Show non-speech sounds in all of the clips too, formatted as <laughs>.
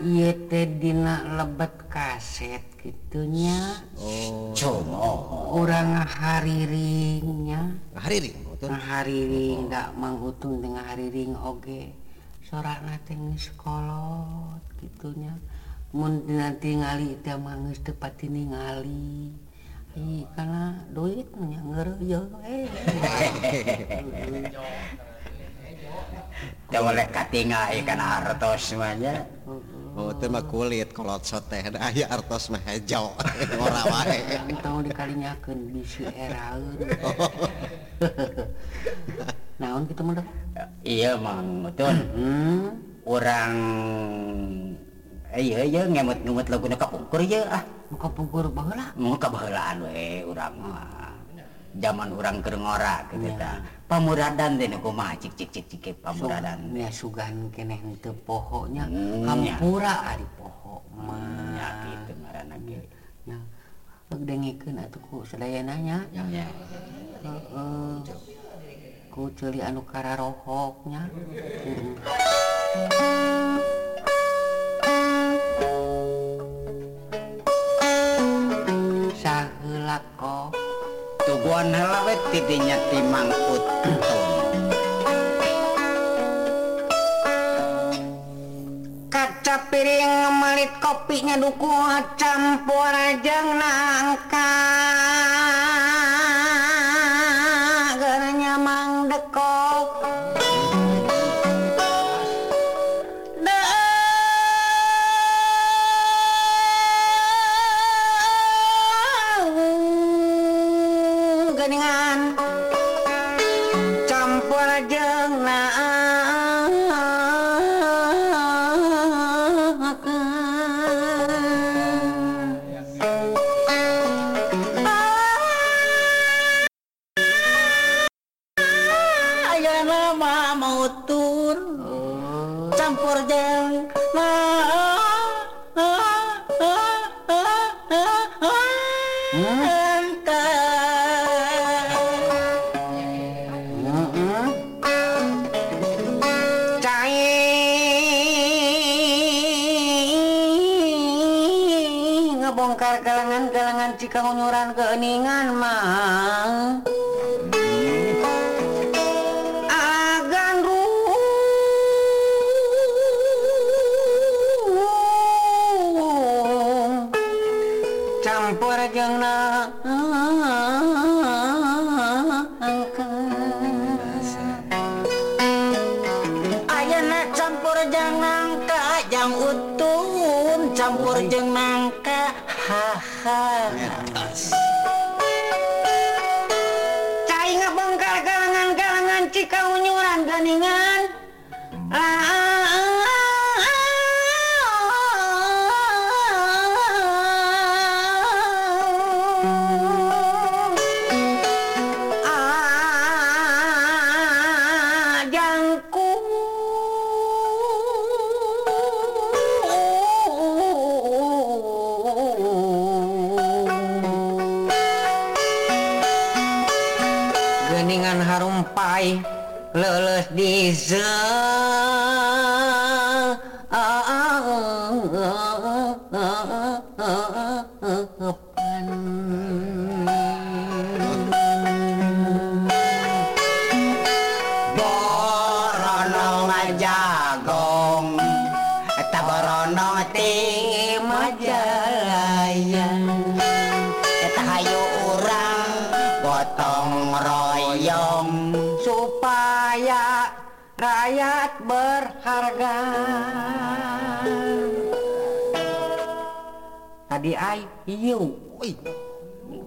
ytedina lebet kaset gitunya. Oh, orang oh, oh. hariringnya hari hariring nggak oh. menghutung dengan hariring Oge. Sorak sekolot gitunya. Nanti mangis tepat ini ngali karena duitnya <laughs> oleh katinga ikan hartos semuanya. Oh itu mah kulit kolot teh. Ada aya artos mah hijau. <laughs> Orang wae. Tahu dikalinya kan eraeun eraun <laughs> naon kita mah iya mang betul orang mm-hmm. iya iya ngemut ngemut lagu nak kapungkur ya ah. Kapungkur bahala mau kabahalaan we orang mah. zaman orang Kerngora kita pemuradan deh aku mah cik cik cik cik pemuradan ya sugan kene henteu pohoknya hmm, hampura ari poho mah. Ya kitu ngaranna ge nah dengikeun atuh ku sadayana nya. Ya ku ceuli anu kararohoknya. Saheula kok. tubuhan halawet tidinya timang utun kaca piring ngemelit kopinya duku campur ajeng nangka. ngebongkar kalangan-kalangan Cikangunnyuran keeningan mang. berharga. Tadi ay hiu. Woi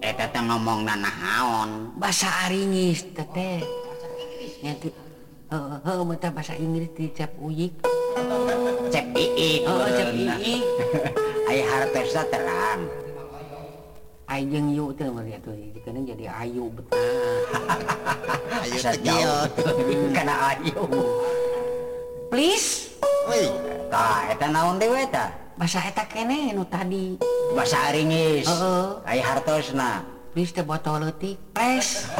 eta eh, teh ngomongna nahaon basa aringis teh teh. Nyatu heuh mah teh basa inggris teh cep uyik. Cep ii oh cep ii <laughs> ai hartesna terang. Ai jeung yu teh mah eta teh jadi ayu betul. <laughs> Ayu teh kana ayu. please? Naon deweta bahasa eta? Kene nu tadi. Bahasa Haringis. Heeh. hartos hartosna. Please teh botol leutik. Pres.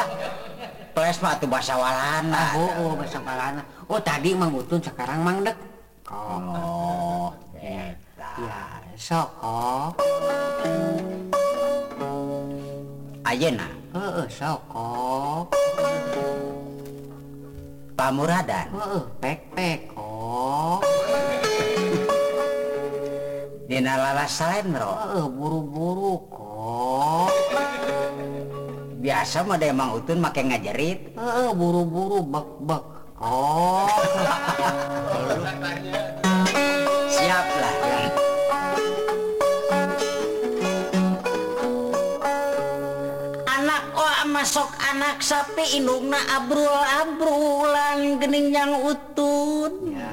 <laughs> Pres mah tuh bahasa walana ah, oh, oh bahasa walana oh tadi mang utun sekarang mang dek oh eta. Ya sok oh. Ayeuna? Heeh sok oh. pamuradan. Pek-pek oh. <laughs> Dina laras selendro buru-buru kok. Biasa mah emang utun make ngajerit heeh buru-buru bek-bek oh <laughs> siap lah sok anak sapi indungna Abrul Abrulan gening yang utun ya.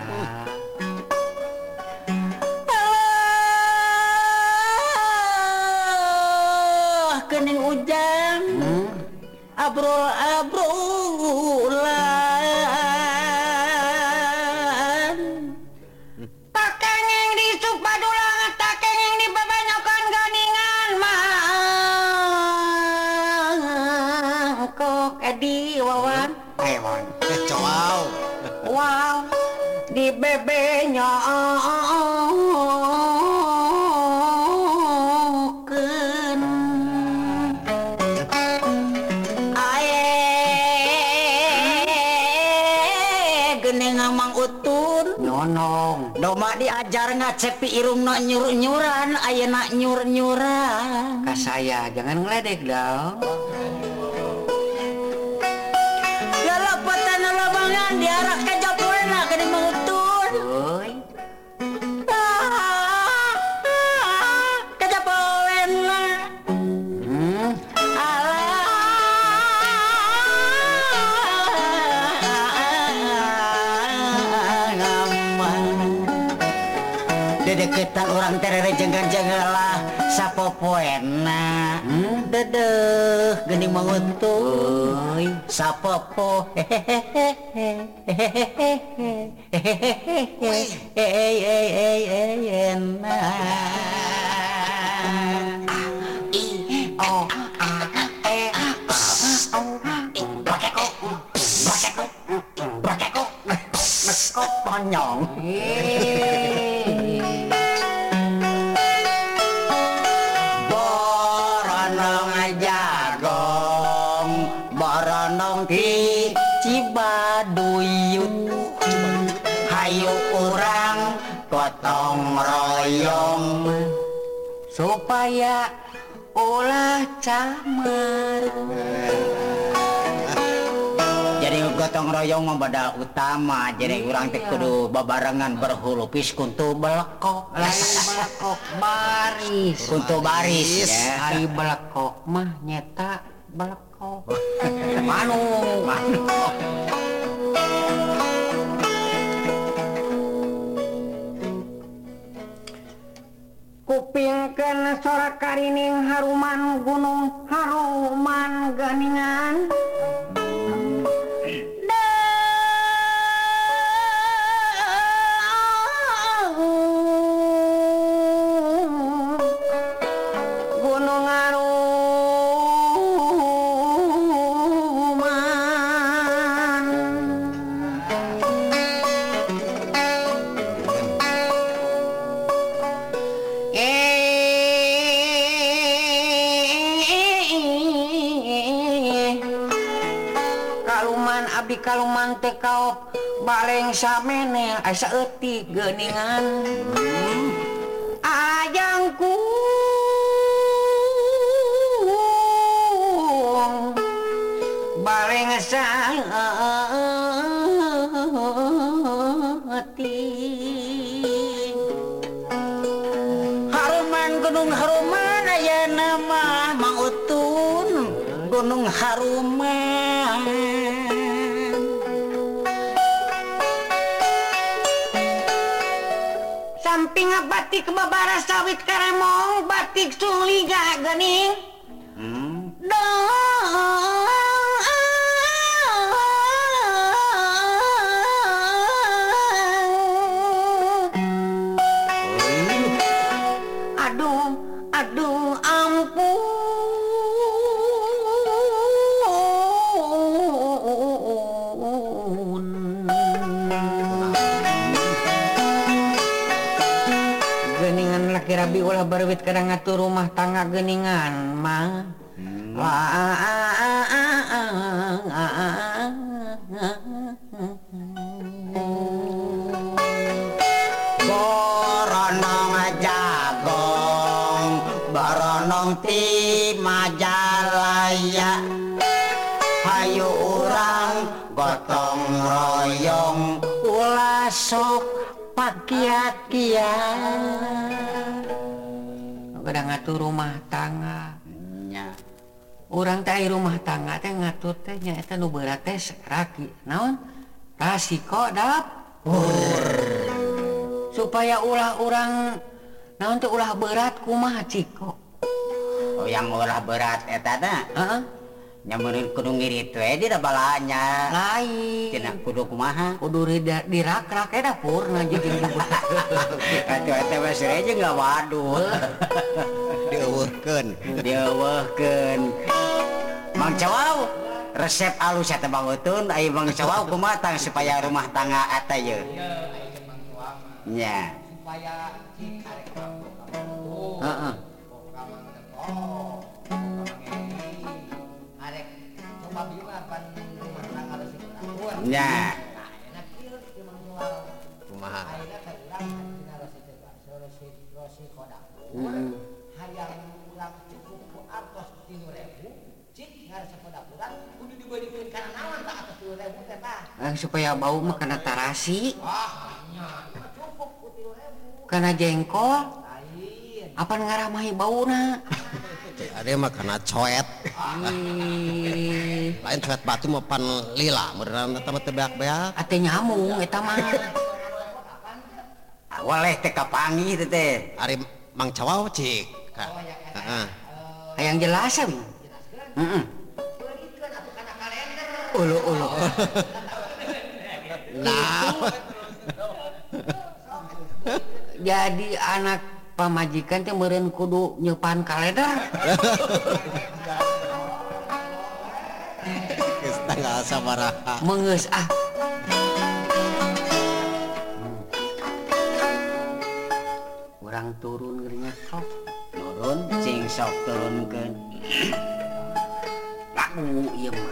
Alah, kening ujang hmm? Abrul Abrulan ngacepi irungna nyur-nyuran ayeuna nyur-nyuran. Ka saya jangan ngeledek dong. Lalapatan labangan diarah jenggan-jenggalah sapopoena Hmm? Dedeh geni mengutuk Sapopo oh royong. Supaya ulah camar jadi gotong royong membeda utama. Jadi urang teh kudu babarengan berhulu pis kuntu belekok. Lain belekok baris. Kuntu baris ya. hari belekok mah nyeta belekok. Manung manung kuping sora Karining Haruman Gunung Haruman Ganingan. teko baleng samene asa eutik geuningan ajangku baleng saeutik haruman gunung haruman aya nama mangutun gunung haruman. Batik babara sawit karemong batik suliga gening berwit kadang ngatur rumah tangga geningan mah. Boronong jagong Boronong ti Majalaya. Hayu urang gotong royong ulah sok pakiat kiat ngatur rumah tangga. Nya. Orang teh rumah tangga teh ngatur teh nya eta nu berat teh raki naon? Rasiko dap. Supaya ulah orang naon teh ulah berat kumaha ciko? Oh yang ulah berat eta teh? Uh -uh. nyamurungit tidak balanya lain. Kudu kumaha? Kudu dirakrak dapur <laughs> nggak waduh <laughs> diwurken diwurken Mang Cawau resep alus ya Bang utun. Ayo Mang Cawau kumatang supaya rumah tangga ata ya Nya supaya uh -uh. nya kumaha? Cukup cik tak eh, supaya bau mah kana tarasi ah nya cukup ku 3000 kana jengkol ada mah kana coet. lain cewek batu mau pan lila meureun eta mah teu beak-beak. Ate nyamung eta mah. Ah, waleh teh kapangi teh teh. Ari mang cawau cik. Ka. Oh, heeh. Eh, Hayang jelasan heeh ulu ulu. <laughs> Nah. Jadi anak pamajikan teh meureun kudu nyepan kalender <laughs> sabaraha mengeus ah. Urang turun ngerinya sok. Turun cing sok turunkeun. <clears throat> Lagu ieu mah.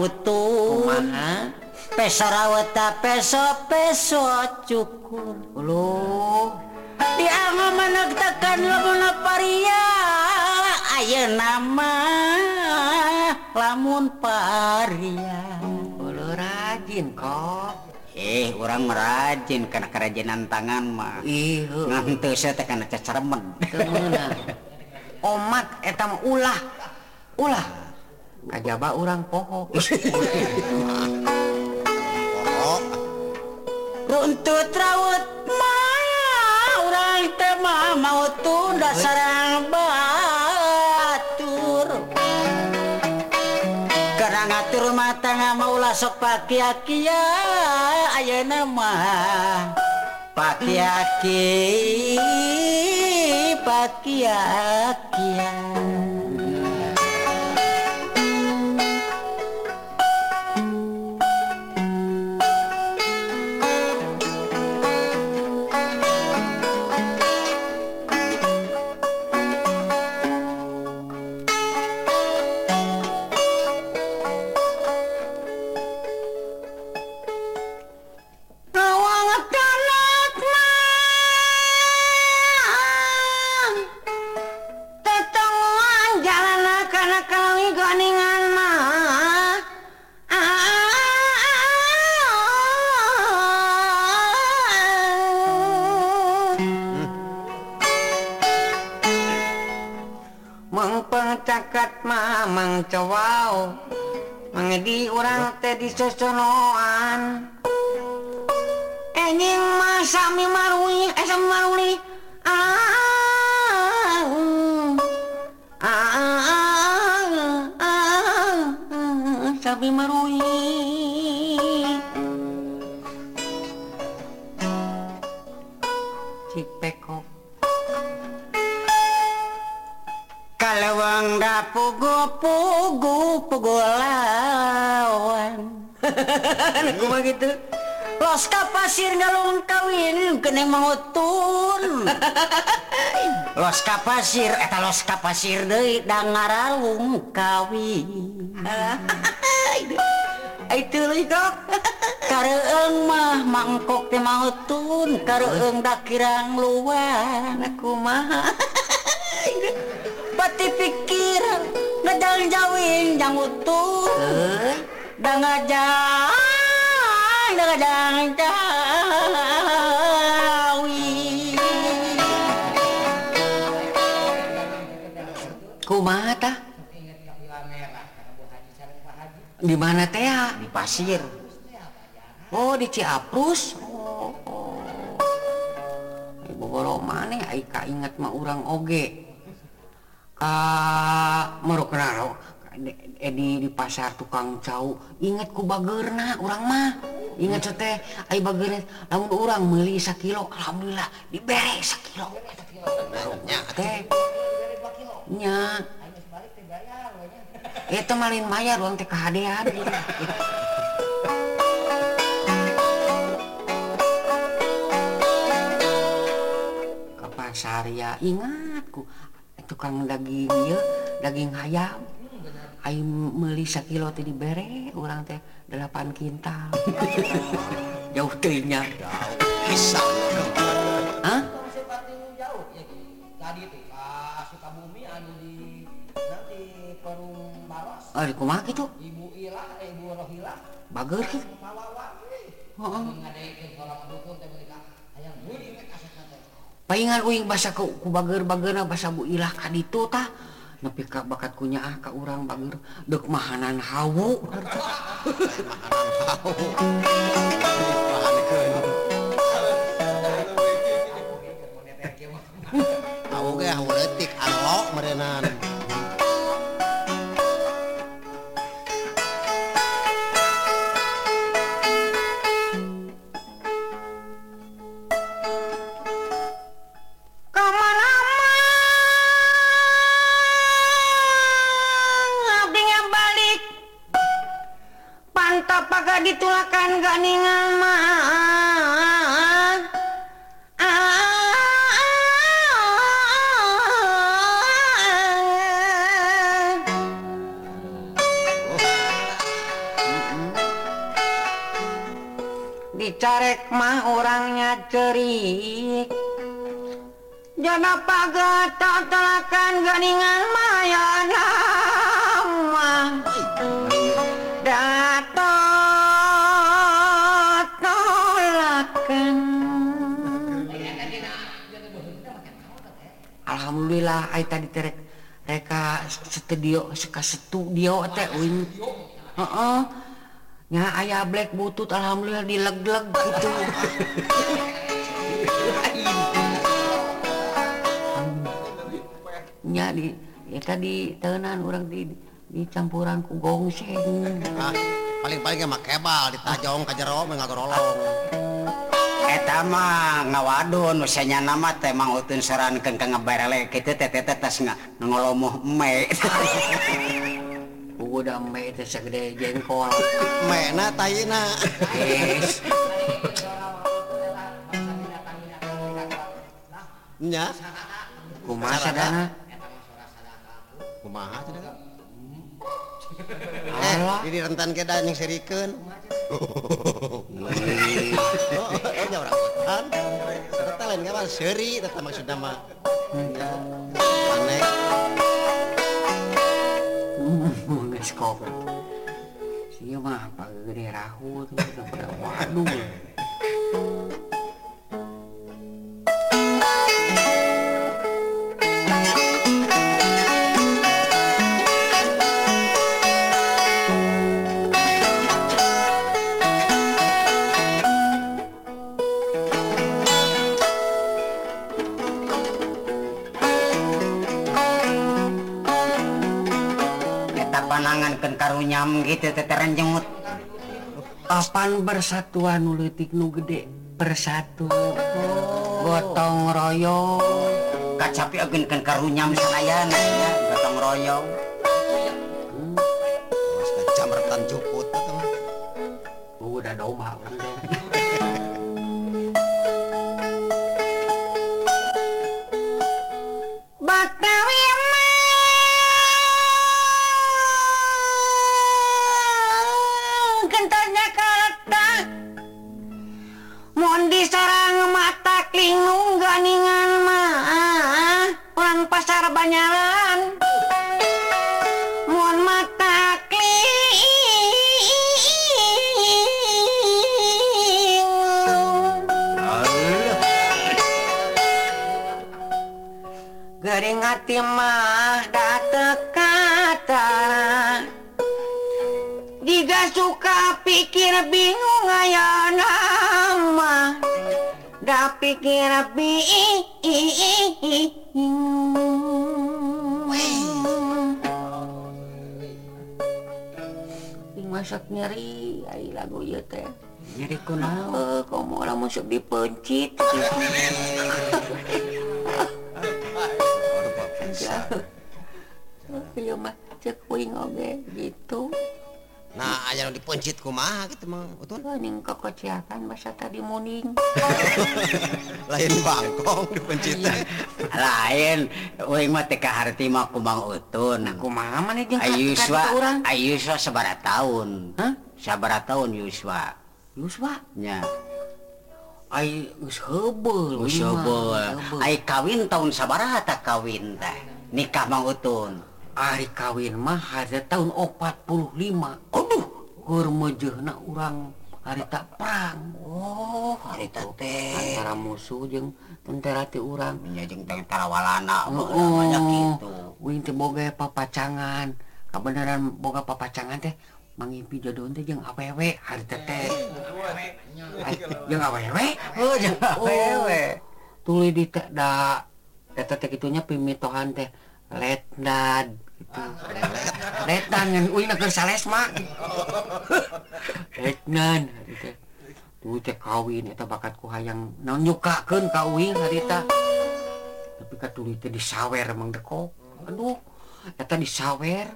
utuh pesarawata peso peso cukur. Lu. Dianggo menegtekan lamun paria. Ayo nama lamun paria. Lu rajin kok. Eh orang merajin karena kerajinan tangan mah. Ngantuk saya tekan cecermen <laughs> omat etam ulah. Ulah. ajaba orang pohok <laughs> runtut raut mah orang teh mah mau tunda sarang batur. Karang ngatur mata maulah sok pakia-kia ayeuna mah pakia-kia pakia-kia. caket Mamang cowau. Mengedi orang teh disosonoan enjing masami eh sami maruli. Ah ah ah ah marui pugu-pugu pegolawan <laughs> Kuma gitu. Loska pasir galung kawin kene mangutun Loska <laughs> pasir eta los ka pasir deui dangaralung kawin. <laughs> Itu leuy kok kareung mah mangkok teh mangutun kareueng da kirang luar. Aku mah. Bati pikir medang jawin yang utuh. Huh? dang ajang dang ajang jawing di mana teh ya? di pasir. Oh di Ciaprus? Oh, oh. ibu bolong Aika ingat mah orang oge. Eh, uh, merukro Edi di pasar tukang cau. Inget ku bagerna urang mah. Inget teh namun urang meuli kilo Alhamdulillah diberes kilonya itu malin mayar uang teh kehadean ke pasar ya ingat? Tukang daging ya daging ayam. Ayo meuli sakilo teh dibere urang teh delapan kintal. <laughs> Jauh teh nya pisang Hah? tadi tuh Pak Sukabumi anu di nanti Perum Baros Oh, di kumaha gitu? Ibu Ila eh Ibu Rohila. Bager. palingan uing bahasa ku bager-bagerna bahasa bu ilah kan itu tah. Nepi ka bakat kunya ah ka urang bager. Deuk mahanan hawu. Hawu ge hawu leutik. Alok merenan. dicarek mah orangnya cerik. Jana paga tak telakan ganingan maya nama datot tolakan Alhamdulillah ay tadi terek mereka studio seka studio teh uh -uh. nya aya black butut alhamdulillah dileg-leg gitu. Nya di eta di tenan urang di dicampuran ku gongseng. Ah, paling-paling mah kebal ditajong ka jero mah ngagorolong Eta mah ngawadun usahanya nama teh mang utun sorankeun ka ngabarele kitu teh teh tas ngolomoh me. gudang segede jengkol mena tayina. yes. nya kumaha sadana kumaha sadana eh jadi rentan keda ning serikeun oh nya orang kan lain kapan seri tetap maksudna mah escola. Sì, ma pagherà, non nyam gitu teteran jemut papan bersatuan leutik nu gede? Bersatu. Gotong royong. Kacapi agen kan karunyam senayan ya gotong royong. Sarang mata klingung ganingan mah orang pasar banyaran. Mon mata kling Garing hati mah data kata. Jika suka pikir bingung aya nama Ka pikir masak nyeri lagu nyeriku kamu musuh dipencit gitu Nah aja dipencit kumaha gitu mang betul. Ning kokociakan bahasa tadi muning <laughs> lain bangkong dipencit. Lain uing mah teh kaharti mah kumang utun. Kumaha maneh jeung Ayuswa Ayuswa sabaraha tahun hah? Sabaraha tahun Yuswa. Yuswa? Nya Ay, heubeul hubul. Ay, kawin tahun sabaraha tak kawin teh? Nikah mang utun. Ari kawin mah hari tahun 45 Aduh. Hormojna urang harita perang. Oh harita tentara musuh jeung tenterati urang. Jeung tentara walana oh, gitu Uing teh boga papacangan. Kabeneran boga papacangan teh Mangimpi jodoh teh jeung awewe harita teh. Jeung awewe? Oh jeung awewe. Tuluy di teh da eta teh kitunya pimitohan teh. Letdad kawin itu bakat ku hayang. Non ka kawin harita tapi katuli teh disawer emang deko aduh eta disawer.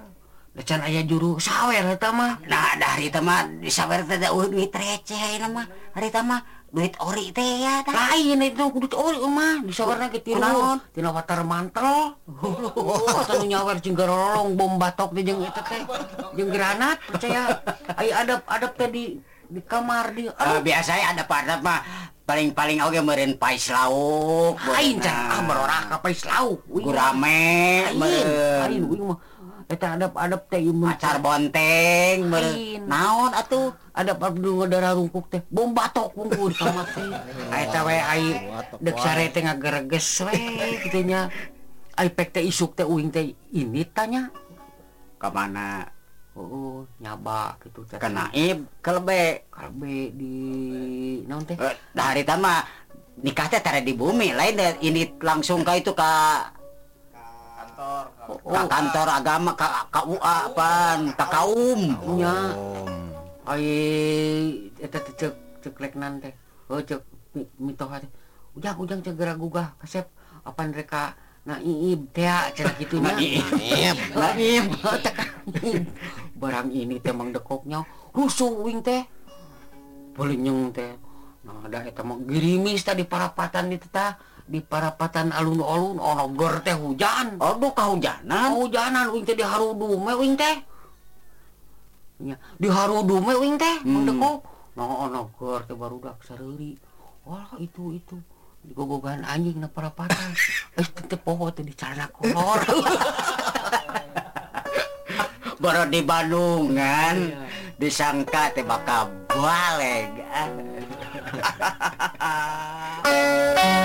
Lecan ayah juru sawer eta mah. Nah dah harita mah disawer teh uing mitrece harita mah. Harita mah duit ori teh ya dah Lain itu kudu ori mah disawerna ge. Kunaon? Tina watar mantel. Oh, atuh nu nyawer jeung garolong bom batok teh jeung eta teh. Jeung granat percaya. Ai adap-adap teh di di kamar di Eh, aduh biasanya ada pada mah paling-paling oge meureun pais lauk aing can ah berorah ka pais lauk. Gurame aing uing mah. Adap-adap teh ieu mah. acar bonteng naon atuh? Ada ngadara rungkuk teh bom batok bungkur kamar teh. <laughs> Eta we ai dek sare teh ngagereges we kitu nya. Ai pek teh isuk teh uing teh ini tanya ka mana? Oh nyaba gitu teh. Ka naib kelebe. Kalbe di naon teh? Eh, da harita mah nikah teh tara di bumi. Lain ini langsung ka itu ka ka kantor agama ka ka UA apaan? Ka kaum. Nya Om. ai eta teh cek cek leknan teh oh cek mi- mitoha teh ujang ujang cek gerak gugah kasep apan reka na iib teh cenah kitu nya. Naib. Naib, <laughs> barang ini teh mang dekoknya rusuh wing teh. Belinyeng teh. Nah ada eta mah gerimis tadi parapatan itu tah di parapatan alun-olun ono oh, teh hujan. Oh, Aduh kehujanan hujanan wing teh di harudume wing teh. Nya di harudume wing teh hmm. mendeko no oh, ono gor teh barudak sareuri wah itu itu. Digogogan anjing na parapatan. <laughs> Eh teh poho teh dicana kolor. <laughs> Baru di Bandung kan? Disangka teh bakal balik <laughs>